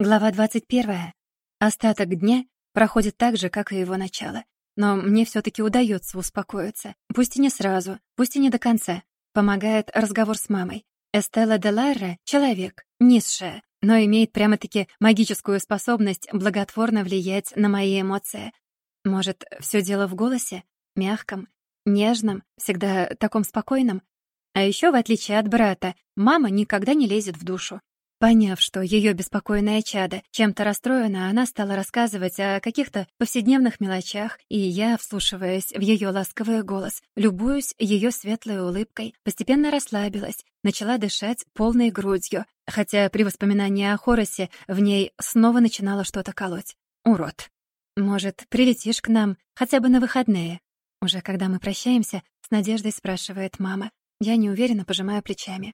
Глава 21. Остаток дня проходит так же, как и его начало. Но мне все таки удается успокоиться. Пусть и не сразу, пусть и не до конца. Помогает разговор с мамой. Эстелла де Ларра — человек, низшая, но имеет прямо-таки магическую способность благотворно влиять на мои эмоции. Может, все дело в голосе? Мягком, нежном, всегда таком спокойном? А еще, в отличие от брата, мама никогда не лезет в душу. Поняв, что ее беспокойное чадо чем-то расстроена, она стала рассказывать о каких-то повседневных мелочах, и я, вслушиваясь в ее ласковый голос, любуюсь ее светлой улыбкой, постепенно расслабилась, начала дышать полной грудью, хотя при воспоминании о Хоросе в ней снова начинало что-то колоть. Урод. Может, прилетишь к нам хотя бы на выходные? Уже когда мы прощаемся, с надеждой спрашивает мама. Я неуверенно пожимаю плечами.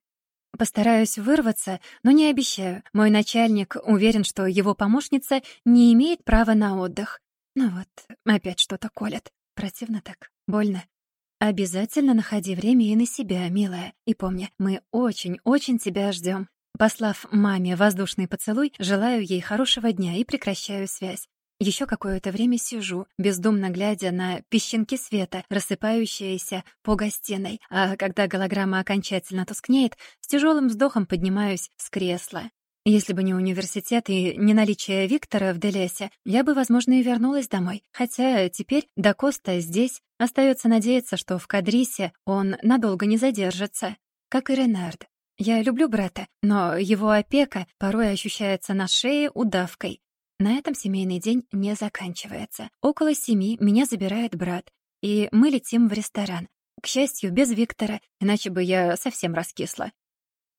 Постараюсь вырваться, но не обещаю. Мой начальник уверен, что его помощница не имеет права на отдых. Ну вот, опять что-то колет. Противно так, больно. Обязательно находи время и на себя, милая. И помни, мы очень-очень тебя ждем. Послав маме воздушный поцелуй, желаю ей хорошего дня и прекращаю связь. Еще какое-то время сижу, бездумно глядя на песчинки света, рассыпающиеся по гостиной, а когда голограмма окончательно тускнеет, с тяжелым вздохом поднимаюсь с кресла. Если бы не университет и не наличие Виктора в Делесе, я бы, возможно, и вернулась домой. Хотя теперь до Коста здесь. Остается надеяться, что в Кадрисе он надолго не задержится. Как и Ренард. Я люблю брата, но его опека порой ощущается на шее удавкой. На этом семейный день не заканчивается. Около семи меня забирает брат, и мы летим в ресторан. К счастью, без Виктора, иначе бы я совсем раскисла.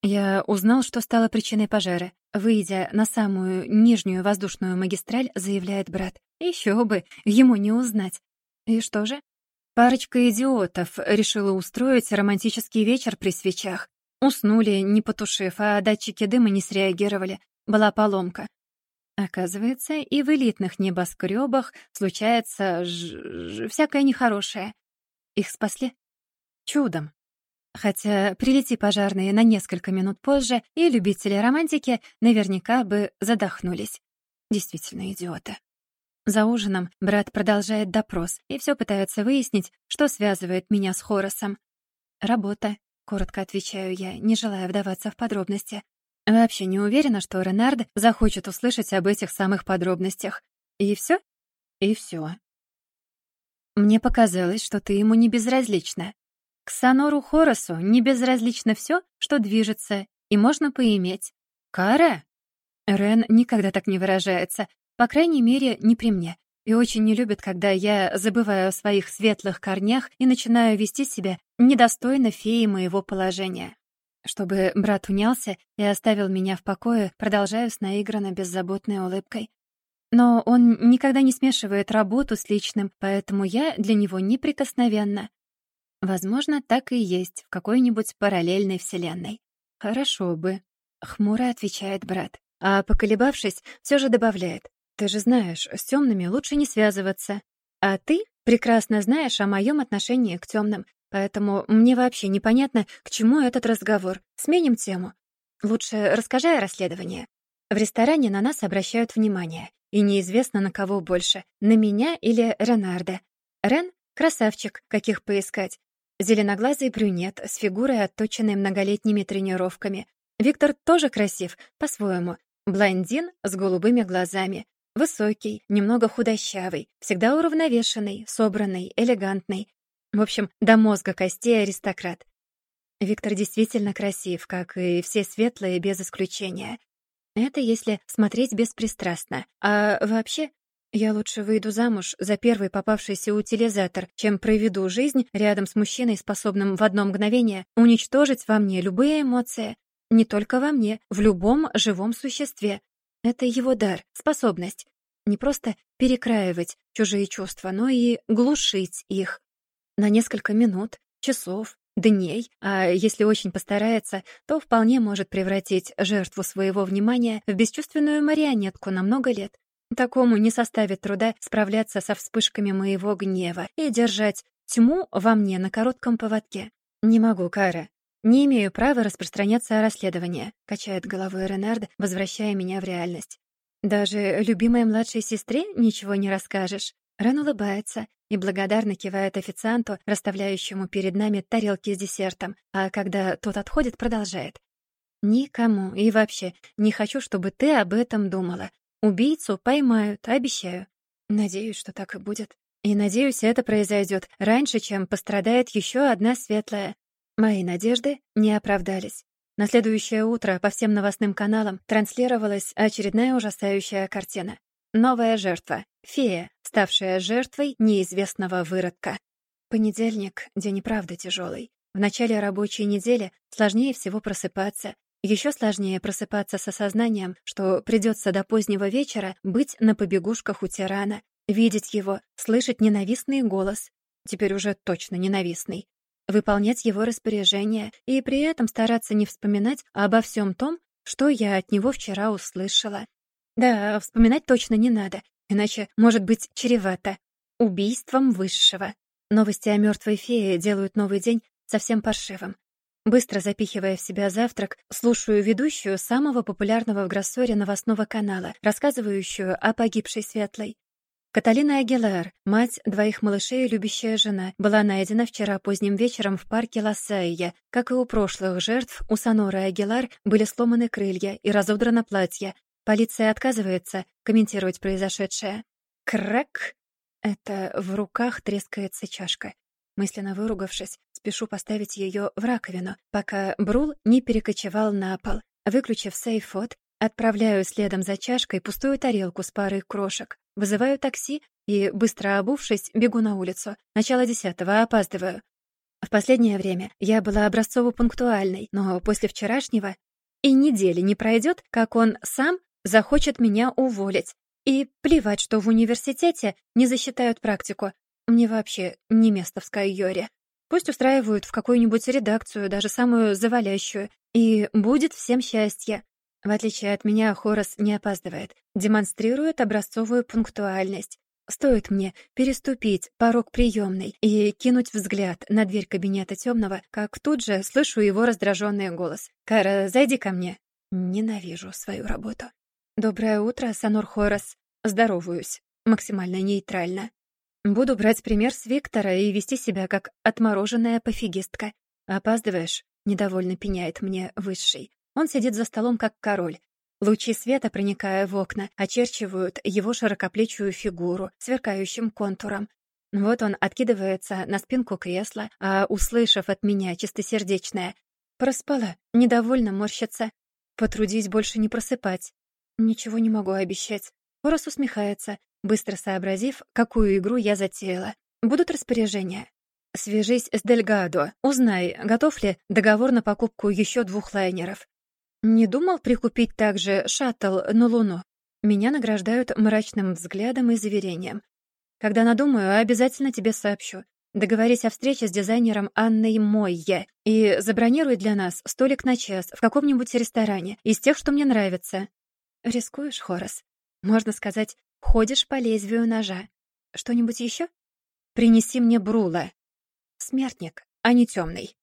Я узнал, что стало причиной пожара. Выйдя на самую нижнюю воздушную магистраль, заявляет брат. Еще бы, ему не узнать. И что же? Парочка идиотов решила устроить романтический вечер при свечах. Уснули, не потушив, а датчики дыма не среагировали. Была поломка. Оказывается, и в элитных небоскребах случается ж... ж... всякое нехорошее. Их спасли чудом. Хотя прилети пожарные на несколько минут позже, и любители романтики наверняка бы задохнулись. Действительно идиоты. За ужином брат продолжает допрос и все пытается выяснить, что связывает меня с Хоросом. «Работа», — коротко отвечаю я, не желая вдаваться в подробности. Вообще не уверена, что Ренард захочет услышать об этих самых подробностях. И все? И все. Мне показалось, что ты ему не безразлична. К Санору Хоросу не безразлично все, что движется, и можно поиметь. Кара? Рен никогда так не выражается, по крайней мере, не при мне, и очень не любит, когда я забываю о своих светлых корнях и начинаю вести себя недостойно феи моего положения. Чтобы брат унялся и оставил меня в покое, продолжаю с наигранно беззаботной улыбкой. Но он никогда не смешивает работу с личным, поэтому я для него неприкосновенна. Возможно, так и есть в какой-нибудь параллельной вселенной. Хорошо бы, хмуро отвечает брат, а поколебавшись, все же добавляет: "Ты же знаешь, с темными лучше не связываться. А ты прекрасно знаешь о моем отношении к темным. Поэтому мне вообще непонятно, к чему этот разговор. Сменим тему. Лучше расскажи о расследовании. В ресторане на нас обращают внимание, и неизвестно на кого больше, на меня или Ренарда. Рен — красавчик, каких поискать. Зеленоглазый брюнет с фигурой, отточенной многолетними тренировками. Виктор тоже красив, по-своему. Блондин с голубыми глазами. Высокий, немного худощавый, всегда уравновешенный, собранный, элегантный. В общем, до мозга костей аристократ. Виктор действительно красив, как и все светлые без исключения. Это если смотреть беспристрастно. А вообще, я лучше выйду замуж за первый попавшийся утилизатор, чем проведу жизнь рядом с мужчиной, способным в одно мгновение уничтожить во мне любые эмоции. Не только во мне, в любом живом существе. Это его дар, способность. Не просто перекраивать чужие чувства, но и глушить их на несколько минут, часов, дней, а если очень постарается, то вполне может превратить жертву своего внимания в бесчувственную марионетку на много лет. Такому не составит труда справляться со вспышками моего гнева и держать тьму во мне на коротком поводке. «Не могу, Кара. Не имею права распространяться о расследовании», — качает головой Ренард, возвращая меня в реальность. Даже любимой младшей сестре ничего не расскажешь?» Рен улыбается и благодарно кивает официанту, расставляющему перед нами тарелки с десертом, а когда тот отходит, продолжает. «Никому и вообще не хочу, чтобы ты об этом думала. Убийцу поймают, обещаю. Надеюсь, что так и будет. И надеюсь, это произойдет раньше, чем пострадает еще одна светлая. Мои надежды не оправдались. На следующее утро по всем новостным каналам транслировалась очередная ужасающая картина. Новая жертва. Фея, ставшая жертвой неизвестного выродка. Понедельник — день и правда тяжелый. В начале рабочей недели сложнее всего просыпаться. Еще сложнее просыпаться с осознанием, что придется до позднего вечера быть на побегушках у тирана, видеть его, слышать ненавистный голос, теперь уже точно ненавистный, выполнять его распоряжения и при этом стараться не вспоминать обо всем том, что я от него вчера услышала. Да, вспоминать точно не надо, иначе может быть чревато убийством высшего. Новости о мертвой фее делают новый день совсем паршивым. Быстро запихивая в себя завтрак, слушаю ведущую самого популярного в Гроссоре новостного канала, рассказывающую о погибшей Светлой. Каталина Агилар, мать двоих малышей и любящая жена, была найдена вчера поздним вечером в парке Лассайя. Как и у прошлых жертв, у Соноры Агилар были сломаны крылья и разодрано платье. Полиция отказывается комментировать произошедшее. Крак! Это в руках трескается чашка. Мысленно выругавшись, спешу поставить ее в раковину, пока Брул не перекочевал на пол. Выключив сейф-фот, отправляю следом за чашкой пустую тарелку с парой крошек. Вызываю такси и, быстро обувшись, бегу на улицу. Начало десятого, опаздываю. В последнее время я была образцово пунктуальной, но после вчерашнего и недели не пройдет, как он сам захочет меня уволить. И плевать, что в университете не засчитают практику. Мне вообще не место в Скайоре. Пусть устраивают в какую-нибудь редакцию, даже самую завалящую, и будет всем счастье. В отличие от меня, Хорас не опаздывает, демонстрирует образцовую пунктуальность. Стоит мне переступить порог приемной и кинуть взгляд на дверь кабинета темного, как тут же слышу его раздраженный голос. «Кара, зайди ко мне». Ненавижу свою работу. «Доброе утро, Санор Хорас». Здороваюсь. Максимально нейтрально. Буду брать пример с Виктора и вести себя как отмороженная пофигистка. «Опаздываешь?» — недовольно пеняет мне высший. Он сидит за столом, как король. Лучи света, проникая в окна, очерчивают его широкоплечую фигуру, сверкающим контуром. Вот он откидывается на спинку кресла, а, услышав от меня чистосердечное «Проспала», недовольно морщится. «Потрудись больше не просыпать». «Ничего не могу обещать». Хорос усмехается, быстро сообразив, какую игру я затеяла. «Будут распоряжения». «Свяжись с Дельгадо. Узнай, готов ли договор на покупку еще двух лайнеров. Не думал прикупить также шаттл на Луну? Меня награждают мрачным взглядом и заверением. Когда надумаю, обязательно тебе сообщу. Договорись о встрече с дизайнером Анной Мойе и забронируй для нас столик на час в каком-нибудь ресторане из тех, что мне нравится. Рискуешь, Хорас? Можно сказать, ходишь по лезвию ножа. Что-нибудь еще? Принеси мне брула. Смертник, а не темный.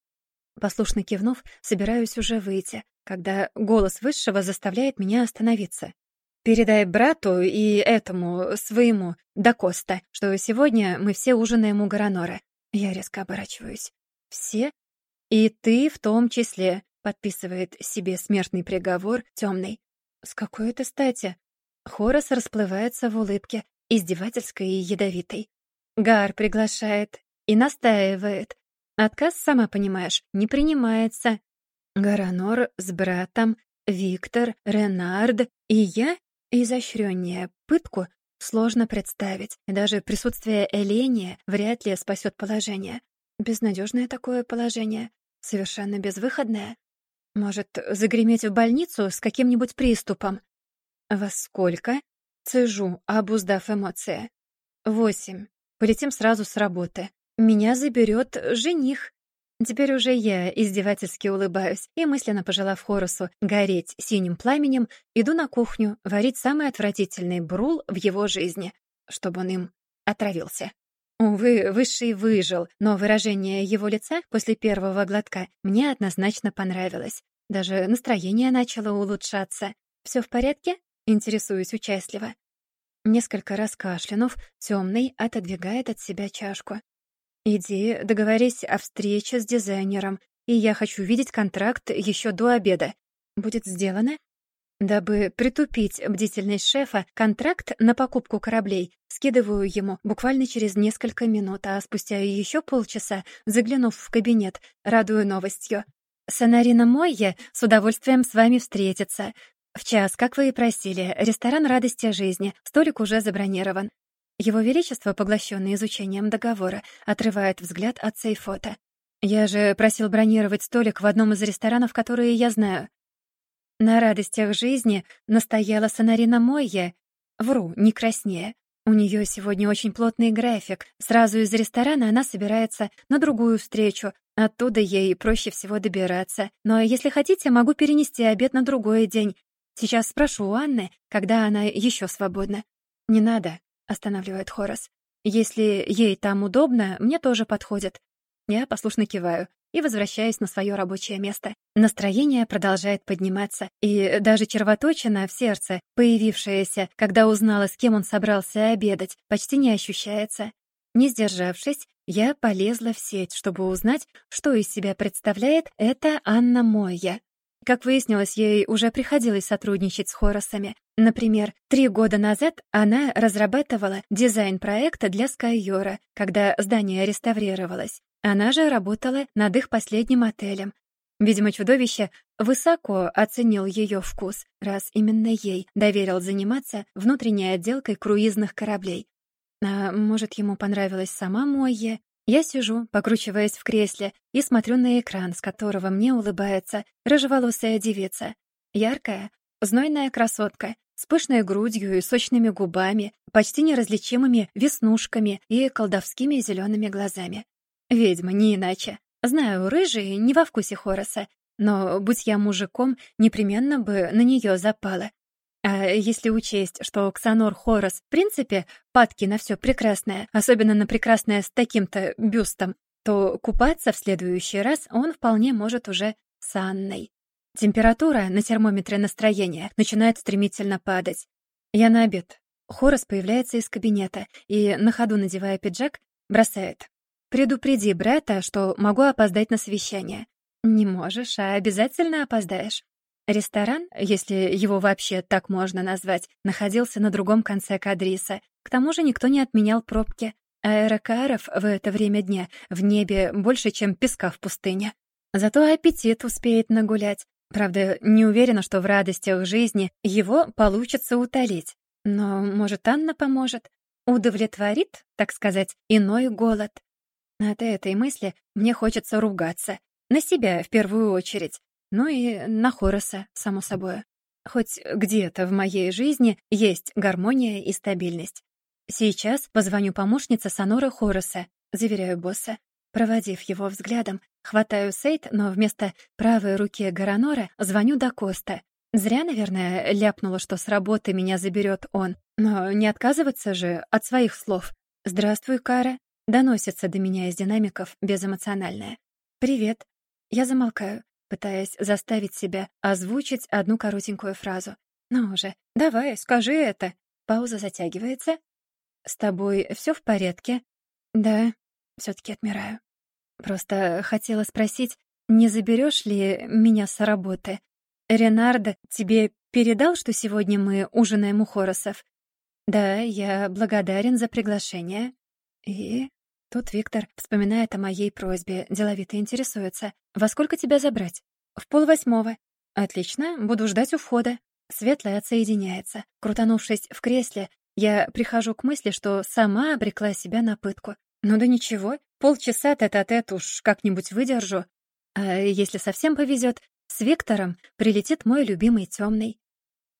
Послушно кивнув, собираюсь уже выйти, когда голос высшего заставляет меня остановиться. «Передай брату и этому, своему, Дакоста, что сегодня мы все ужинаем у Гаранора». Я резко оборачиваюсь. «Все? И ты в том числе», — подписывает себе смертный приговор темный. «С какой это стати?» Хорос расплывается в улыбке, издевательской и ядовитой. Гар приглашает и настаивает. Отказ, сама понимаешь, не принимается. Гаранор с братом, Виктор, Ренард и я изощреннее пытку сложно представить. Даже присутствие Эления вряд ли спасет положение. Безнадежное такое положение, совершенно безвыходное. Может, загреметь в больницу с каким-нибудь приступом? Во сколько? Цежу, обуздав эмоции. Восемь. Полетим сразу с работы. Меня заберет жених. Теперь уже я издевательски улыбаюсь и, мысленно пожелав Хорусу гореть синим пламенем, иду на кухню варить самый отвратительный брул в его жизни, чтобы он им отравился. Увы, Высший выжил, но выражение его лица после первого глотка мне однозначно понравилось. Даже настроение начало улучшаться. «Все в порядке?» Интересуюсь участливо. Несколько раз кашлянув, темный отодвигает от себя чашку. «Иди, договорись о встрече с дизайнером, и я хочу видеть контракт еще до обеда. Будет сделано?» Дабы притупить бдительность шефа, контракт на покупку кораблей скидываю ему буквально через несколько минут, а спустя еще полчаса, заглянув в кабинет, радую новостью. «Сонарина Мойе с удовольствием с вами встретится. В час, как вы и просили, ресторан «Радости жизни», столик уже забронирован. Его Величество, поглощенный изучением договора, отрывает взгляд от сейфота. «Я же просил бронировать столик в одном из ресторанов, которые я знаю». На радостях жизни настояла Сонарина Мойя. Вру, не краснее. У нее сегодня очень плотный график. Сразу из ресторана она собирается на другую встречу. Оттуда ей проще всего добираться. Но если хотите, могу перенести обед на другой день. Сейчас спрошу у Анны, когда она еще свободна. Не надо, останавливает Хорас. Если ей там удобно, мне тоже подходит. Я послушно киваю и возвращаюсь на свое рабочее место. Настроение продолжает подниматься, и даже червоточина в сердце, появившаяся, когда узнала, с кем он собрался обедать, почти не ощущается. Не сдержавшись, я полезла в сеть, чтобы узнать, что из себя представляет эта Анна Мойя. Как выяснилось, ей уже приходилось сотрудничать с Хоросами. Например, три года назад она разрабатывала дизайн проекта для Скайора, когда здание реставрировалось. Она же работала над их последним отелем. Видимо, чудовище высоко оценил ее вкус, раз именно ей доверил заниматься внутренней отделкой круизных кораблей. А может, ему понравилась сама Мойе, я сижу, покручиваясь в кресле, и смотрю на экран, с которого мне улыбается рыжеволосая девица. Яркая, знойная красотка, с пышной грудью и сочными губами, почти неразличимыми веснушками и колдовскими зелеными глазами. Ведьма, не иначе. Знаю, рыжие не во вкусе Хороса, но, будь я мужиком, непременно бы на нее запала. А если учесть, что Ксанор Хорос в принципе падки на все прекрасное, особенно на прекрасное с таким-то бюстом, то купаться в следующий раз он вполне может уже с Анной. Температура на термометре настроения начинает стремительно падать. Я на обед. Хорос появляется из кабинета и, на ходу надевая пиджак, бросает. «Предупреди брата, что могу опоздать на совещание». «Не можешь, а обязательно опоздаешь». Ресторан, если его вообще так можно назвать, находился на другом конце Кадриса. К тому же никто не отменял пробки. Аэрокаров в это время дня в небе больше, чем песка в пустыне. Зато аппетит успеет нагулять. Правда, не уверена, что в радостях жизни его получится утолить. Но, может, Анна поможет? Удовлетворит, так сказать, иной голод. От этой мысли мне хочется ругаться. На себя в первую очередь. Ну и на Хороса, само собой. Хоть где-то в моей жизни есть гармония и стабильность. Сейчас позвоню помощнице Сонора Хороса, заверяю босса. Проводив его взглядом, хватаю сейт, но вместо правой руки Гаранора звоню до Коста. Зря, наверное, ляпнула, что с работы меня заберет он. Но не отказываться же от своих слов. «Здравствуй, Кара», доносится до меня из динамиков безэмоциональное. «Привет». Я замолкаю пытаясь заставить себя озвучить одну коротенькую фразу. «Ну уже, давай, скажи это». Пауза затягивается. «С тобой все в порядке?» «Да, все таки отмираю. Просто хотела спросить, не заберешь ли меня с работы? Ренардо тебе передал, что сегодня мы ужинаем у Хоросов?» «Да, я благодарен за приглашение». «И Тут Виктор вспоминает о моей просьбе, деловито интересуется. «Во сколько тебя забрать?» «В полвосьмого». «Отлично, буду ждать у входа». Светлая отсоединяется. Крутанувшись в кресле, я прихожу к мысли, что сама обрекла себя на пытку. Ну да ничего, полчаса тет-а-тет уж как-нибудь выдержу. А если совсем повезет, с Виктором прилетит мой любимый темный.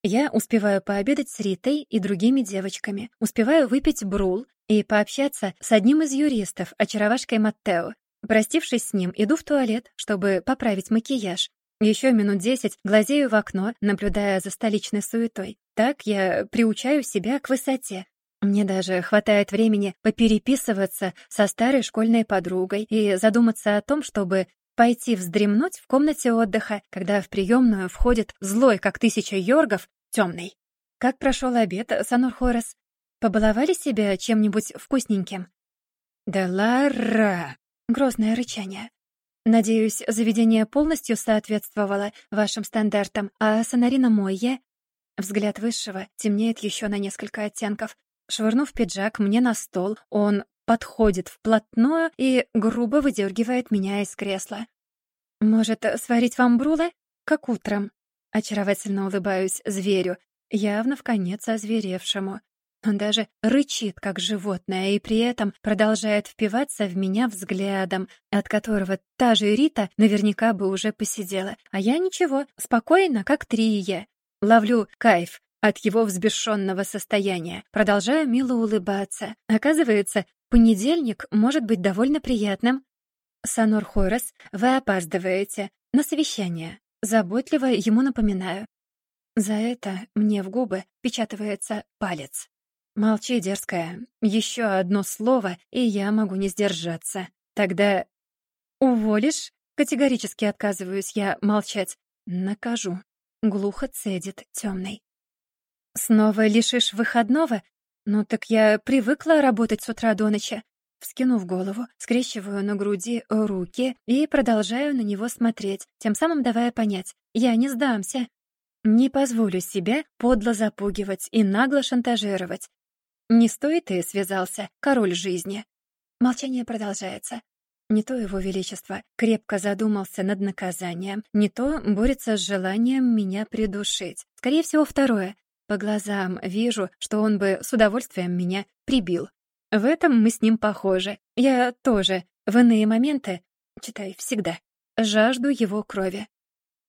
Я успеваю пообедать с Ритой и другими девочками, успеваю выпить брул и пообщаться с одним из юристов, очаровашкой Маттео. Простившись с ним, иду в туалет, чтобы поправить макияж. Еще минут десять глазею в окно, наблюдая за столичной суетой. Так я приучаю себя к высоте. Мне даже хватает времени попереписываться со старой школьной подругой и задуматься о том, чтобы пойти вздремнуть в комнате отдыха, когда в приемную входит злой, как тысяча йоргов, темный. как прошел обед, Санур Хорас? Побаловали себя чем-нибудь вкусненьким?» «Да Лара!» — грозное рычание. «Надеюсь, заведение полностью соответствовало вашим стандартам, а Сонарина Мойе...» Взгляд высшего темнеет еще на несколько оттенков. Швырнув пиджак мне на стол, он подходит вплотную и грубо выдергивает меня из кресла. «Может, сварить вам брулы? Как утром?» Очаровательно улыбаюсь зверю, явно в конец озверевшему. Он даже рычит, как животное, и при этом продолжает впиваться в меня взглядом, от которого та же Рита наверняка бы уже посидела. А я ничего, спокойно, как Трия. Ловлю кайф от его взбешенного состояния. Продолжаю мило улыбаться. Оказывается, понедельник может быть довольно приятным. Санор Хорас, вы опаздываете на совещание. Заботливо ему напоминаю. За это мне в губы печатывается палец. Молчи, дерзкая. Еще одно слово, и я могу не сдержаться. Тогда уволишь? Категорически отказываюсь я молчать. Накажу. Глухо цедит темный. Снова лишишь выходного? Ну так я привыкла работать с утра до ночи. Вскинув голову, скрещиваю на груди руки и продолжаю на него смотреть, тем самым давая понять, я не сдамся. Не позволю себя подло запугивать и нагло шантажировать. Не стоит и связался, король жизни. Молчание продолжается. Не то его величество крепко задумался над наказанием, не то борется с желанием меня придушить. Скорее всего, второе. По глазам вижу, что он бы с удовольствием меня прибил. В этом мы с ним похожи. Я тоже в иные моменты, читай, всегда, жажду его крови.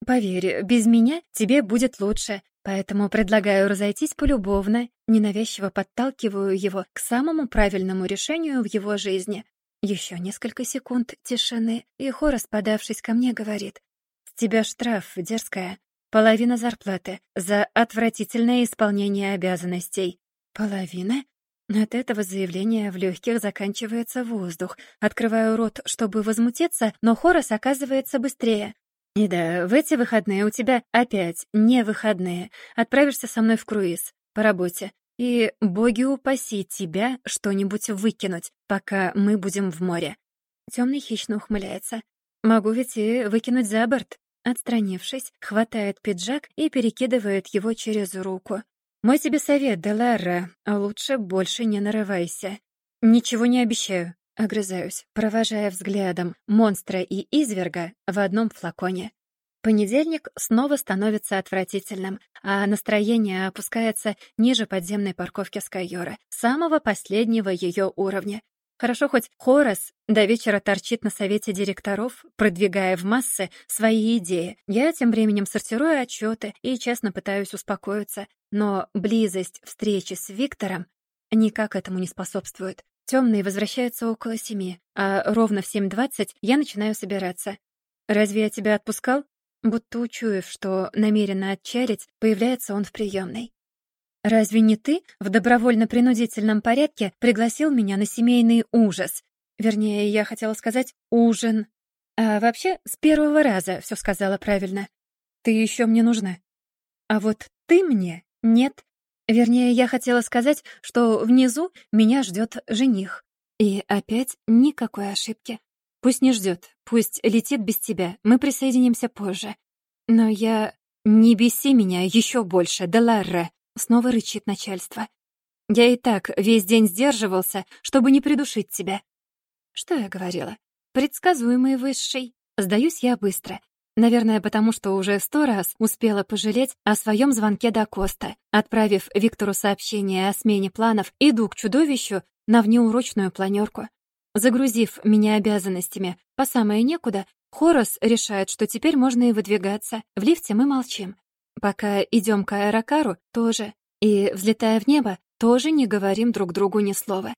Поверь, без меня тебе будет лучше, Поэтому предлагаю разойтись полюбовно, ненавязчиво подталкиваю его к самому правильному решению в его жизни. Еще несколько секунд тишины, и Хорос, подавшись ко мне, говорит. «С тебя штраф, дерзкая. Половина зарплаты за отвратительное исполнение обязанностей». «Половина?» От этого заявления в легких заканчивается воздух. Открываю рот, чтобы возмутиться, но Хорос оказывается быстрее. И да, в эти выходные у тебя опять не выходные. Отправишься со мной в круиз по работе. И боги упаси тебя что-нибудь выкинуть, пока мы будем в море. Темный хищно ухмыляется. Могу ведь и выкинуть за борт. Отстранившись, хватает пиджак и перекидывает его через руку. «Мой тебе совет, Делара, лучше больше не нарывайся. Ничего не обещаю, Огрызаюсь, провожая взглядом монстра и изверга в одном флаконе. Понедельник снова становится отвратительным, а настроение опускается ниже подземной парковки Скайора, самого последнего ее уровня. Хорошо хоть Хорас до вечера торчит на совете директоров, продвигая в массы свои идеи. Я тем временем сортирую отчеты и честно пытаюсь успокоиться, но близость встречи с Виктором никак этому не способствует. Темный возвращается около семи, а ровно в семь двадцать я начинаю собираться. «Разве я тебя отпускал?» Будто учуяв, что намеренно отчалить, появляется он в приемной. «Разве не ты в добровольно-принудительном порядке пригласил меня на семейный ужас? Вернее, я хотела сказать «ужин». А вообще, с первого раза все сказала правильно. Ты еще мне нужна. А вот ты мне нет. Вернее, я хотела сказать, что внизу меня ждет жених. И опять никакой ошибки. Пусть не ждет, пусть летит без тебя, мы присоединимся позже. Но я... Не беси меня еще больше, Деларре, снова рычит начальство. Я и так весь день сдерживался, чтобы не придушить тебя. Что я говорила? Предсказуемый высший. Сдаюсь я быстро. Наверное, потому что уже сто раз успела пожалеть о своем звонке до Коста. Отправив Виктору сообщение о смене планов, иду к чудовищу на внеурочную планерку. Загрузив меня обязанностями по самое некуда, Хорос решает, что теперь можно и выдвигаться. В лифте мы молчим. Пока идем к аэрокару, тоже. И, взлетая в небо, тоже не говорим друг другу ни слова.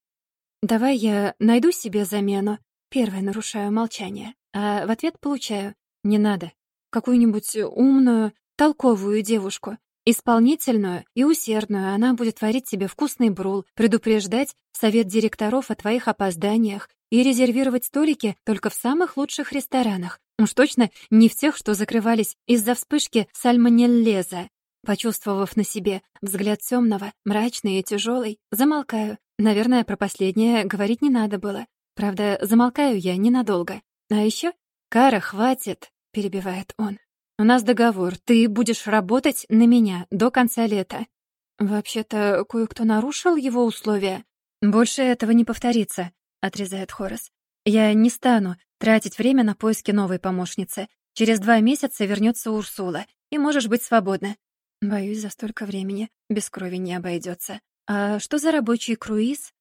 «Давай я найду себе замену». Первое нарушаю молчание, а в ответ получаю. Не надо. Какую-нибудь умную, толковую девушку. Исполнительную и усердную она будет варить тебе вкусный брул, предупреждать совет директоров о твоих опозданиях и резервировать столики только в самых лучших ресторанах. Уж точно не в тех, что закрывались из-за вспышки сальмонеллеза. Почувствовав на себе взгляд темного, мрачный и тяжелый, замолкаю. Наверное, про последнее говорить не надо было. Правда, замолкаю я ненадолго. А еще «Кара, хватит!» — перебивает он. «У нас договор. Ты будешь работать на меня до конца лета». «Вообще-то, кое-кто нарушил его условия». «Больше этого не повторится», — отрезает Хорас. «Я не стану тратить время на поиски новой помощницы. Через два месяца вернется Урсула, и можешь быть свободна». Боюсь, за столько времени без крови не обойдется. А что за рабочий круиз?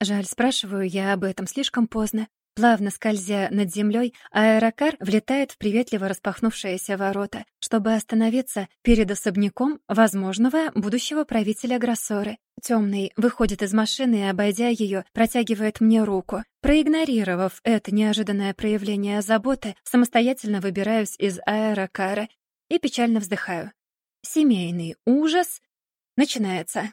Жаль, спрашиваю я об этом слишком поздно. Плавно скользя над землей, аэрокар влетает в приветливо распахнувшиеся ворота, чтобы остановиться перед особняком возможного будущего правителя Гроссоры. Темный выходит из машины и, обойдя ее, протягивает мне руку. Проигнорировав это неожиданное проявление заботы, самостоятельно выбираюсь из аэрокара и печально вздыхаю. Семейный ужас начинается.